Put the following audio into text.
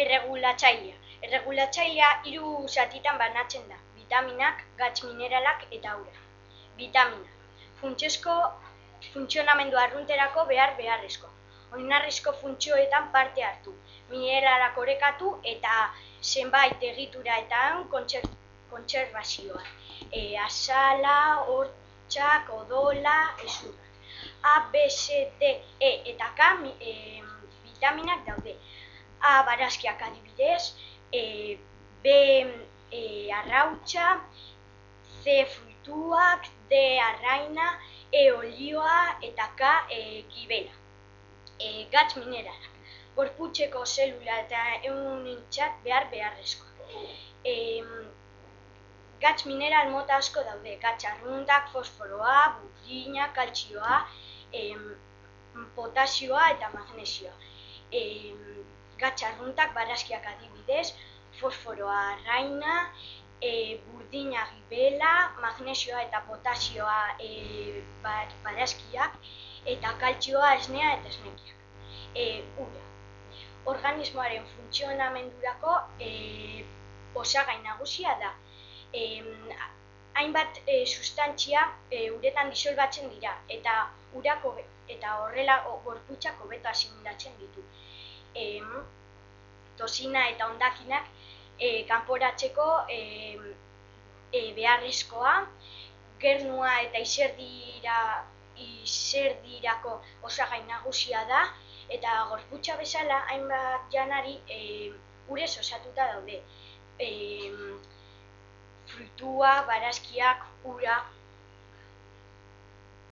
Erregulatzailea. Erregulatzailea hiru zatitan banatzen da. Vitaminak, gatz mineralak eta ura. Vitamina. Funtsezko funtzionamendu arrunterako behar beharrezko. Oinarrizko funtzioetan parte hartu. Mineralak orekatu eta zenbait egitura eta kontserbazioa. E, azala, hortxak, odola, ezurrak. A, B, C, D, E eta K e, vitaminak daude. A, barazkiak adibidez, e, B, e, arrautxa, C, fruituak, D, arraina, E, olioa eta K, e, gibela. E, gatz mineralak. Gorputxeko zelula eta egun behar beharrezkoa. E, gatz mineral mota asko daude, gatz arruntak, fosforoa, burdina, kaltzioa, em, potasioa eta magnesioa. Em, gatz arruntak barazkiak adibidez, fosforoa arraina, e, burdina gibela, magnesioa eta potasioa e, barazkiak, eta kaltzioa esnea eta esnekiak. E, ura. Organismoaren funtzionamendurako e, osagai nagusia da em, hainbat e, sustantzia e, uretan disolbatzen dira eta urako eta horrela gorputzak hobeto asimilatzen ditu. Em, tosina eta hondakinak e, kanporatzeko e, e, beharrezkoa, gernua eta izerdira izerdirako osagai nagusia da eta gorputza bezala hainbat janari e, urez osatuta daude. E, frutua, barazkiak, ura,